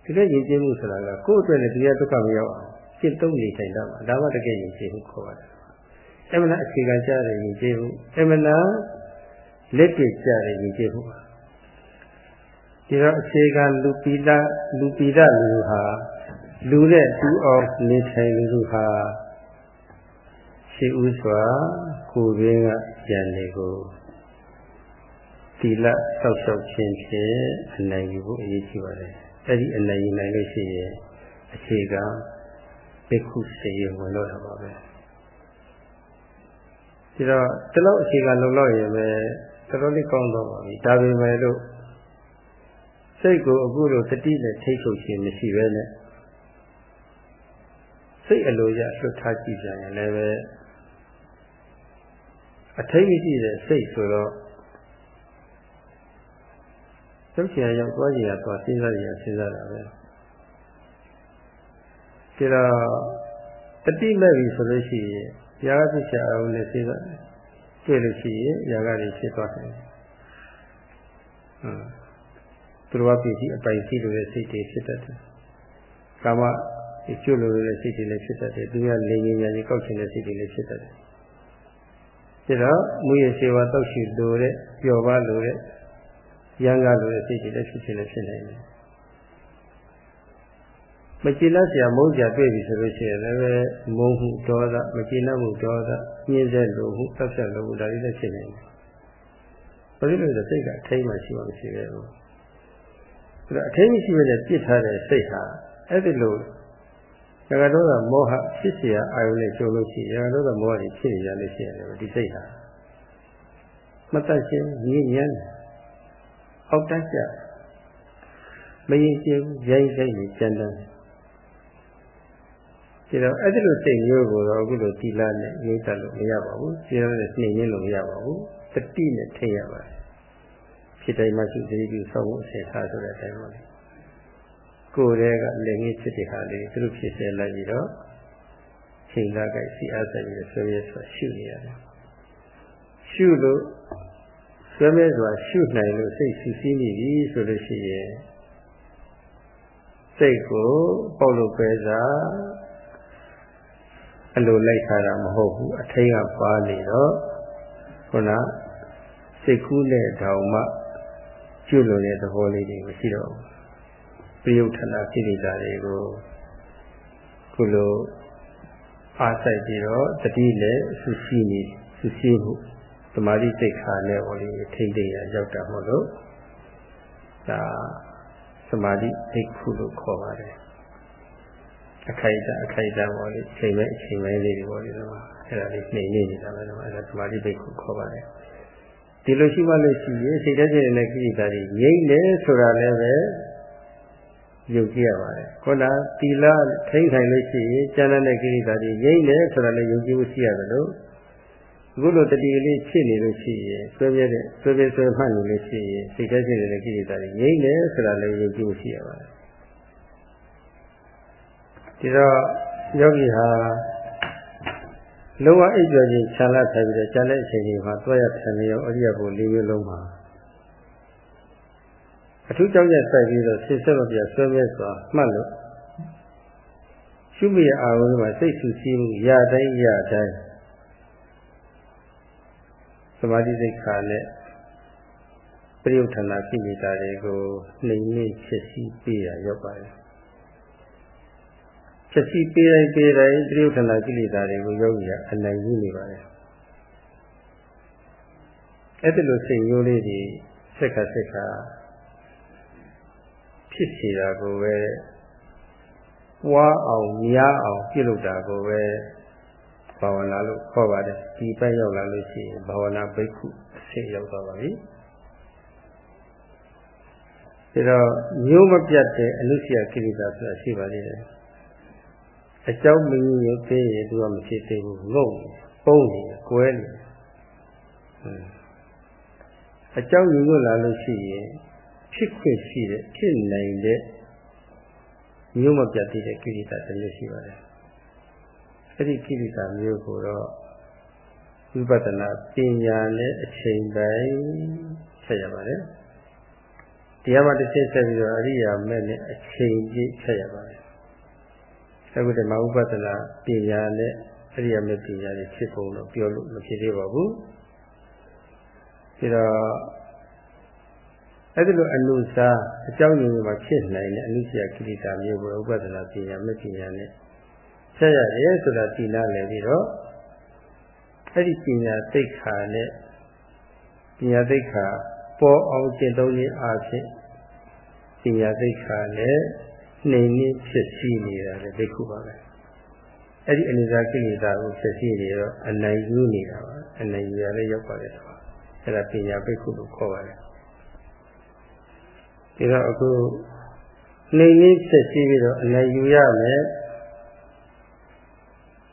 S1: ဒီလိုရင်ကြီးမှုဆိုတာကကိုယ့်အတွက်လည်းတရားဒုက္ခမရောက်အောင်ရှင်းသုံးနေထိုင်တာပါဒါမှတကယ်ရင်ကြီးမှုခေါ်ပါတယ်အမှန်တရားအခြေခံကြတဲ့ရင်ကြီးမှုအမှန်တရားလက်တွေ့ကြတဲ့ရင်ကြီးမှုပါ ဒီတော့အခြေခံလူပိဒလူပိဒလူဟာလူနဲ့တူအောင်နေထိုင်လူဟာရှိဥစွာကိုယ်ရင်းကကြံနေကိုတိလဆောက်ရှောက်ခြင်းဖြင့်အနိုင်ယူဖို့အရေးကြီးပါတယ်အဲ့ဒီအနိုင်ယူနိုင်လို့ရှိရင်အခြေခံဘိက္ခုစေရဝင်တော့တာပါပဲဒီတော့ဒီလောက်အခြေခံလုံလောက်ရင်ပဲတော်တော်လေးကောင်းတော့ပါပြီဒါပေမဲ့လို့ စိတ်ကိုအခုလိုတတိနဲ့ထိတ်ထုတ်ခြင်းမရှိပဲနဲ့စိတ်အလိုရလွတ်ထားကြည့်ကြရင်လည်းပဲအထိတ်မရှိတဲ့စိတ်ဆိုတော့သုတ်ချင်ရောက်သွားကြရသွားစဉ်းစားရစဉ်းစားတာပဲဒါတော့တတိမဲ့ပြီဆိုလို့ရှိရင်ຢာကသိချာအောင်နဲ့စဉ်းစားတယ်တွေ့လို့ရှိရင်ຢာကတွေဖြစ်သွားတယ်ဟုတ် သူတော်ဘာပစ္စည်းအပိုင်ရှိလို့တဲ့စိတ်တွေဖြစ်တတ်တယ်။ကာမအကျိုးလိုတဲ့စိတ်တွေလည်းဖြစ်တတ်တယ်။သူကလိင်ငင်ညာကြီးကောက်ချင်တဲ့စိတ်တွေလည်းဖြစ်တတ်တယ်။ဒါတော့မူရစေဝါတောက်ရှိလိုတဲ့ပျော်ပါလိုတဲ့ရံကားလိုတဲ့စိတ်တွေလည်းဖြစ်ချင်လည်းဖြစ်နိုင်တယ်။မကျေနပ်စရာမုန်းစရာတွေ့ပြီဆိုလို့ရှိရင်လည်းမုန်းမှုဒေါသမကျေနပ်မှုဒေါသညှင်းဆဲလိုမှုတပ်ဖြတ်လိုမှုဒါတွေလည်းဖြစ်နိုင်တယ်။ဘာဖြစ်လို့လဲစိတ်ကထိမ့်မှရှိမှမရှိခဲ့ဘူး။ ဆိုတော့အထင်းမရှိပဲနဲ့ပြစ်ထားတဲ့စိတ်ဟာအဲ့ဒီလိုရကတောကမောဟဖြစ်เสียအာယုနဲ့ကျုံလို့ရှိရင်ရကတောကမောဟကြီးဖြစ်နေရလို့ရှိရင်ဒီစိတ်ဟာမတတ်ရှင်ရည်ညံ့အောက်တတ်ကြမရင်ကျင်ရိုင်းဆိုင်နေကြမ်းတမ်းဒီတော့အဲ့ဒီလိုစိတ်မျိုးကိုတော့အခုလိုတိလာနဲ့ရိတ်တက်လို့မရပါဘူး။ဒီလိုနဲ့နှိမ့်ရင်းလို့မရပါဘူး။တတိနဲ့ထိရပါတယ်ဖြ စ်တိုင်းမှရှိသတိပြုဆောက်ဖို့အစီအထားဆိုတဲ့အတိုင်းပါလေကိုယ်တည်းကလည်းငင်းဖြစ်တဲ့ဟာလေးသူတို့ဖြစ်စေလိုက်ပြီးတော့ချိန်လာကြစီအားဆိုင်ပြီးဆွေးရဲဆိုရှုနေရတယ်ရှုလို့ဆွေးမဲဆိုတာရှုနိုင်လို့စိတ်ဆူဆီးနေပြီဆိုလို့ရှိရင်စိတ်ကိုပေါက်လို့ပဲစားအလိုလိုက်ထားတာမဟုတ်ဘူးအထိန်ကပါနေတော့ခုနစိတ်ကူးနဲ့တောင်မှ ကျွလွန်တဲ့သဘောလေးတွေမရှိတော့ဘူးပြယုထနာကိလေသာတွေကိုခုလိုအားဆိုင်ပြီးတော့တတိလည်းဆူရှိနေဆူရှိမှုသမာဓိစိတ်ခါနဲ့ဟောလေးထိမ့်သိရရောက်တာမဟုတ်လို့ဒါသမာဓိစိတ်ခုလို့ခေါ်ပါတယ်အခိုက်အတန့်အခိုက်အတန့်ပေါ်လေးချိန်မဲ့အချိန်မဲ့လေးတွေပေါ်လေးတော့အဲ့ဒါလေးနှိမ့်နေနေတာပဲတော့အဲ့ဒါသမာဓိစိတ်ခုခေါ်ပါတယ် ဒီလိုရှိမှလို့ရှိရင်စိတ်ထဲစိတ်ထဲနဲ့ကိလေသာတွေငြိမ့်တယ်ဆိုတာလည်းပဲယုံကြည်ရပါတယ်ခုနသီလထိမ့်ဆိုင်လို့ရှိရင်ကျမ်းတဲ့ကိလေသာတွေငြိမ့်တယ်ဆိုတာလည်းယုံကြည်မှုရှိရတယ်လို့အခုလိုတတိကလေးဖြစ်နေလို့ရှိရင်ဆွဲပြတဲ့ဆွဲပြဆွဲမှတ်နေလို့ရှိရင်စိတ်ထဲစိတ်ထဲနဲ့ကိလေသာတွေငြိမ့်တယ်ဆိုတာလည်းယုံကြည်မှုရှိရပါတယ်ဒီတော့ယောဂီဟာ လုံးဝအိပ်ပျော်ခြင်းခြံလာထိုင်ပြီးတော့ကျန်တဲ့အချိန်ကြီးမှာတွားရခံနေရောအရိယဘုလေးမျိုးလုံးမှာအထူးကြောင့်ရစိုက်ပြီးတော့ဆစ်ဆက်လို့ပြဆွဲမဲစွာမှတ်လို့ရှုမိရအာရုံမှာစိတ်ဆူဆီးမှုရတိုင်းရတိုင်းသမာဓိစိတ်ခါနဲ့ပရိယုထနာကိလေသာတွေကိုနှိမ်နှင်းဖြစ်စီပေးရရောက်ပါတယ် ဖြစ်စီပေးတိုင်းပေးတိုင်းပရိယုထနာကိလေသာတွေကိုယောဂီကအနိုင်ယူနေပါတယ်အဲ့ဒီလိုစိတ်မျိုးလေးတွေစက်ခါစက်ခါဖြစ်စီတာကိုပဲဝါအောင်များအောင်ပြုလုပ်တာကိုပဲဘာဝနာလို့ခေါ်ပါတယ်ဒီဘက်ရောက်လာလို့ရှိရင်ဘာဝနာဘိက္ခုအဆင့်ရောက်သွားပါပြီဒါတော့မျိုးမပြတ်တဲ့အနုစီယကိလေသာဆိုတာရှိပါသေးတယ် အကြောင်းမင်းရုပ်သေးရင်သူကမဖြစ်သေးဘူးငုံပုံနေကွဲနေအကြောင်းညွှန်လာလို့ရှိရင်ဖြစ်ခွင့်ရှိတဲ့ဖြစ်နိုင်တဲ့မျိုးမပြတ်သေးတဲ့ကိရိတာတစ်မျိုးရှိပါတယ်အဲ့ဒီကိရိတာမျိုးကိုတော့ဝိပဿနာပညာနဲ့အချိန်ပိုင်းဆက်ရပါတယ်တရားမှတစ်ချက်ဆက်ပြီးတော့အရိယာမဲ့နဲ့အချိန်ပြည့်ဆက်ရပါတယ် အခုတည်းမှာဥပဒနာပညာနဲ့အရိယာမဲ့ပညာတွေဖြစ်ပုံတော့ပြောလို့မဖြစ်သေးပါဘူးဒါတော့အဲ့ဒီလိုအနုစာအကြောင်းရင်းမှာဖြစ်နိုင်တဲ့အနုစရကိရိတာမျိုးကိုဥပဒနာပညာမဲ့ပညာနဲ့ဆက်ရတယ်ဆိုတာသိနာလည်ပြီးတော့အဲ့ဒီပညာသိက္ခာနဲ့ပညာသိက္ခာပေါ်အောင်ကျင့်သုံးခြင်းအဖြစ်ပညာသိက္ခာနဲ့ နှိမ်နှင်းဖြစ်စီနေတာလေဒိက္ခုပါပဲအဲ့ဒီအနိစ္စကိလေသာကိုဖြစ်စီနေတော့အနိုင်ယူနေတာပါအနိုင်ယူရလည်းရောက်ပါတယ်ဆိုတော့အဲ့ဒါပညာဘိက္ခုလို့ခေါ်ပါတယ်ဒီတော့အခုနှိမ်နှင်းဖြစ်စီပြီးတော့အနိုင်ယူရမယ်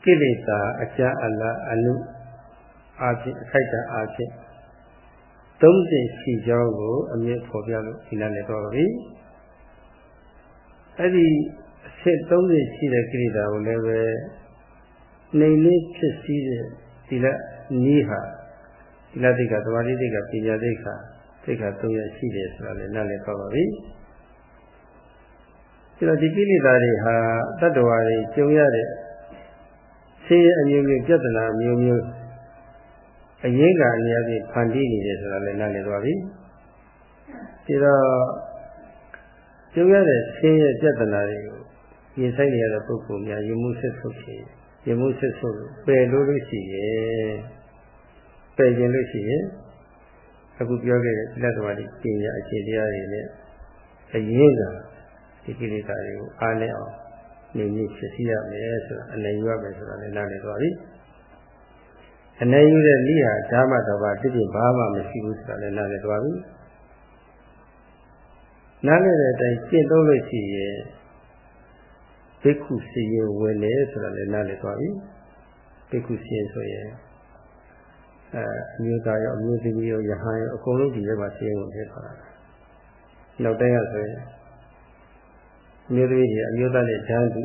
S1: ကိလေသာအကြအလားအနုအာဖြင့်အခိုက်တအာဖြင့်သုံးစဉ်ရှိကြောင်းကိုအမြဲဖော်ပြလို့ဒီနားနဲ့တော့ပြီ အဲ့ဒီအစစ်သုံးစဉ်ရှိတဲ့ကိရိတာကိုလည်းပဲနေလေးဖြစ်စည်းတဲ့ဒီလက်နီးဟာဒီလက်တိတ်ကသမာဓိတိတ်ကပညာတိတ်ကတိတ်ကသုံးရရှိတယ်ဆိုတာလည်းနားလည်တော့ပါပြီဒီတော့ဒီကိလေသာတွေဟာတတ္တဝါတွေကျုံရတဲ့ဆင်းရဲအမျိုးမျိုးပြဿနာမျိုးမျိုးအရေးကအများကြီးဖန်တီးနေတယ်ဆိုတာလည်းနားလည်သွားပြီဒီတော့ ကျုပ်ရတဲ့ဆင်းရဲပြဿနာတွေကိုရင်ဆိုင်နေရတဲ့ပုဂ္ဂိုလ်များယမှုဆက်ဆုပ်ခြင်းယမှုဆက်ဆုပ်ပယ်လို့လို့ရှိရဲ့ပယ်ခြင်းလို့ရှိရင်အခုပြောခဲ့တဲ့သီလသမာဓိပညာအခြေတရားတွေနဲ့အရင်ကဒီကိလေသာတွေကိုအားနဲ့အောင်နေနေဖြစ်စီရမယ်ဆိုတာအနေရမယ်ဆိုတာလည်းနားလည်သွားပြီအနေယူတဲ့လိဟာဓမ္မတော်ပါတိတိဘာမှမရှိဘူးဆိုတာလည်းနားလည်သွားပြီ နားလည်တဲ့အတိုင်းကျင့်သုံးလို့ရှိရင်ဘိက္ခုစီရင်ဝင်တယ်ဆိုတာလည်းနားလည်သွားပြီဘိက္ခုစီရင်ဆိုရင်အဲအမျိုးသားရောအမျိုးသမီးရောယဟန်ရောအကုန်လုံးဒီထဲမှာစီရင်ဝင်ဖြစ်သွားတာနောက်တိုင်းကဆိုရင်အမျိုးသမီးတွေအမျိုးသားနဲ့ဓာတ်တူ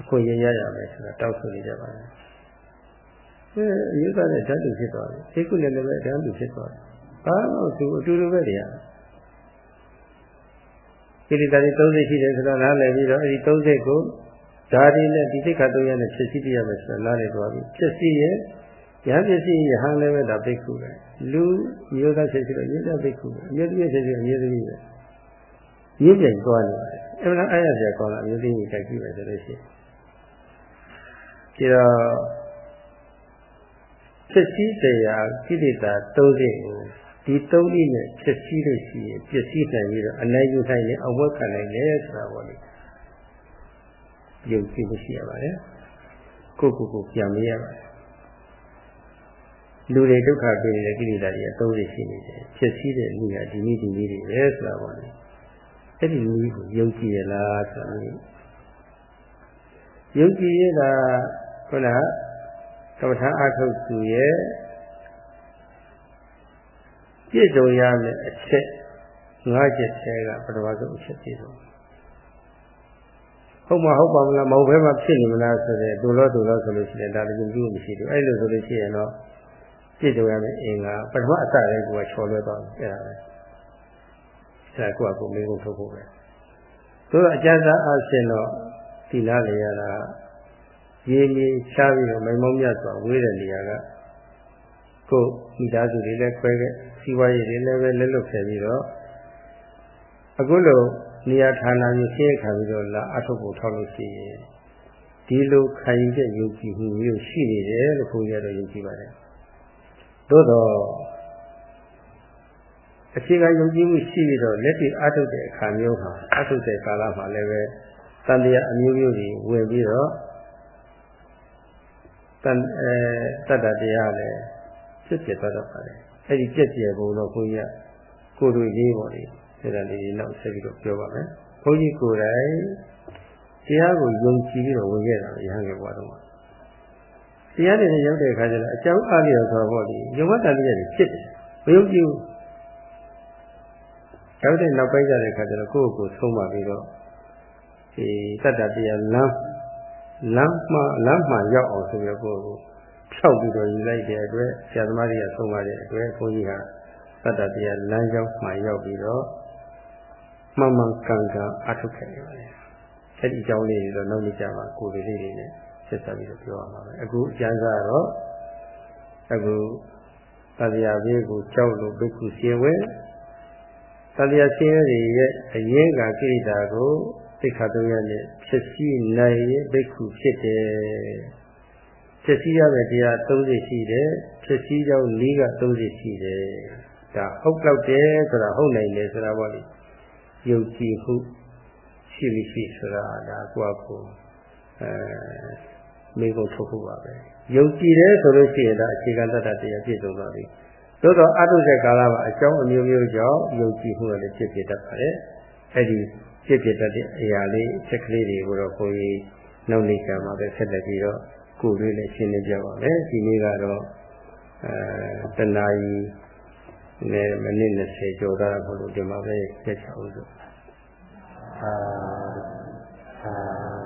S1: အခွင့်ရရရမယ်ဆိုတာတောက်ဆိုနေကြပါလားအဲအမျိုးသားနဲ့ဓာတ်တူဖြစ်သွားတယ်ဘိက္ခုနဲ့လည်းဓာတ်တူဖြစ်သွားတယ်ဘာလို့သူအတူတူပဲတရား ကိလေသာတွေ30ရှိတယ်ဆိုတော့နားလည်ပြီးတော့အဲဒီ30ကိုဓာတိနဲ့ဒီစိတ်ခါ300နဲ့ဖြစ်စီပြရမယ်ဆိုတော့နားလည်သွားပြီဖြစ်စီရဲ့ရဟန်းဖြစ်စီရဟန်းလည်းပဲဒါဘိက္ခုပဲလူမျိုးသားဖြစ်စီတော့မျိုးသားဘိက္ခုပဲအမျိုးသမီးဖြစ်စီအမျိုးသမီးပဲရင်းပြန်သွားနေပါတယ်အဲ့ဒါအားရစရာကောင်းတာအမျိုးသမီးကြိုက်ကြည့်ပဲဆိုလို့ရှိရင်ဒီတော့ဖြစ်စီတရားကိလေသာ30ကို ဒီသုံးနည်းနဲ့ဖြစ်စည်းလို့ရှိရင်ပစ္စည်းနိုင်ပြီးတော့အနိုင်ယူနိုင်ရင်အဝတ်ခံနိုင်တယ်ဆိုတာပေါ့လေယုံကြည်မှုရှိရပါတယ်ကိုယ့်ကိုယ်ကိုပြန်မရပါတယ်လူတွေဒုက္ခပေးနေတဲ့ကိလေသာတွေအသုံးတွေရှိနေတယ်ဖြစ်စည်းတဲ့လူကဒီနည်းဒီနည်းတွေပဲဆိုတာပေါ့လေအဲ့ဒီနည်းကိုယုံကြည်ရလားဆိုတာမျိုးယုံကြည်ရတာခုနကကမ္မထာအထုတ်သူရဲ့ ပြည့်စုံရမယ်အချက်ငါးချက်ထဲကပထမဆုံးအချက်ပြည့်စုံဟုတ်မဟုတ်ပါမလားမဟုတ်ဘဲမှဖြစ်နေမလားဆိုတဲ့ဒုလောဒုလောဆိုလို့ရှိရင်ဒါလည်းကြည့်မရှိဘူးအဲ့လိုဆိုလို့ရှိရင်တော့ပြည့်စုံရမယ်အင်္ဂါပထမအစလေးကချော်လွဲသွားတယ်အဲ့ဒါပဲအဲ့ဒါကိုယ့်အကူမင်းကိုထုတ်ဖို့ပဲသို့တော့အကျဉ်းစားအဖြစ်တော့ဒီလားလေရတာရင်းရင်းရှားပြီးတော့မိမုံမြတ်စွာဝေးတဲ့နေရာက ကိုမိသားစုတွေလည်းခွဲခဲ့စီးပွားရေးတွေလည်းပဲလက်လွတ်ခဲ့ပြီးတော့အခုလိုနေရာဌာနမျိုးရှင်းခံပြီးတော့လာအထုပ်ကိုထောက်လို့ရှိရင်ဒီလိုခံယူတဲ့ယုံကြည်မှုမျိုးရှိနေတယ်လို့ခေါ်ရတော့ယုံကြည်ပါတယ်သို့တော့အခြေခံယုံကြည်မှုရှိပြီးတော့လက်တွေ့အထုတ်တဲ့အခါမျိုးဟာအထုတ်တဲ့ကာလမှာလည်းပဲတန်တရားအမျိုးမျိုးတွေဝင်ပြီးတော့တန်အဲတတ္တတရားလည်း ဖြစ်ဖြစ်သွားတော့ပါတယ်အဲ့ဒီပြက်ပြယ်ပုံတော့ကိုကြီးကကိုယ်တို့လေးပေါ့လေအဲ့ဒါလေးနောက်ဆက်ပြီးတော့ပြောပါမယ်ဘုန်းကြီးကိုယ်တိုင်တရားကိုယုံကြည်ပြီးတော့ဝင်ခဲ့တာရဟန်းငယ်ဘဝတော့တရားတွေနဲ့ရောက်တဲ့အခါကျတော့အကြောင်းအားလျော်ဆိုတော့ဒီယုံမတန်တရားတွေဖြစ်တယ်မယုံကြည်ဘူးရောက်တဲ့နောက်ပိုင်းကျတဲ့အခါကျတော့ကိုယ့်ကိုယ်ဆုံးမပြီးတော့ဒီတတ္တတရားလမ်းလမ်းမှလမ်းမှရောက်အောင်ဆိုပြီးတော့ကိုယ့်ကို ဖြောက်ပြီးတော့ယူလိုက်တဲ့အတွက်ဆရာသမားတွေကဆုံးမတဲ့အတွက်ဘုန်းကြီးကတတ္တတရားလမ်းကြောင်းမှရောက်ပြီးတော့မှန်မှန်ကန်ကန်အထုတ်ခဲ့တယ်အဲ့ဒီအကြောင်းလေးတွေတော့နောက်နေ့ကျမှကိုယ်လေးလေးနဲ့ဆက်ဆက်ပြီးတော့ပြောရမှာပဲအခုအကျမ်းစာတော့အခုတရားဘေးကိုကြောက်လို့ဘိက္ခုရှင်ဝဲတရားရှင်ရဲ့အရင်ကကိရိတာကိုသိခါသုံးရနဲ့ဖြစ်စီနိုင်ရင်ဘိက္ခုဖြစ်တယ် ဖြစ်စီရမယ့်တရား၃၀ရှိတယ်ဖြစ်စီကြောင့်၄က၃၀ရှိတယ်ဒါဟုတ်တော့တယ်ဆိုတာဟုတ်နိုင်တယ်ဆိုတာပေါ့လေယုံကြည်မှုရှိမရှိဆိုတာဒါကိုယ့်ကိုအဲမိကုန်ထုတ်ဖို့ပါပဲယုံကြည်တယ်ဆိုလို့ရှိရင်ဒါအခြေခံတတ်တာတရားပြည့်စုံသွားပြီသို့တော့အတုတဲ့ကာလမှာအကြောင်းအမျိုးမျိုးကြောင့်ယုံကြည်မှုလည်းဖြစ်ဖြစ်တတ်ပါတယ်အဲ့ဒီဖြစ်ဖြစ်တတ်တဲ့အရာလေးအချက်ကလေးတွေကိုတော့ကိုယ်ကြီးနောက်နေ့ကမှပဲဆက်လက်ပြီးတော့ ကိုယ်လေးလည်းရှင်းနေကြပါမယ်ဒီနေ့ကတော့အဲတဏှာကြီးနဲ့မိနစ်20ကျော်တာမဟုတ်လို့ဒီမှာပဲဆက်ချအောင်စို့အာအာ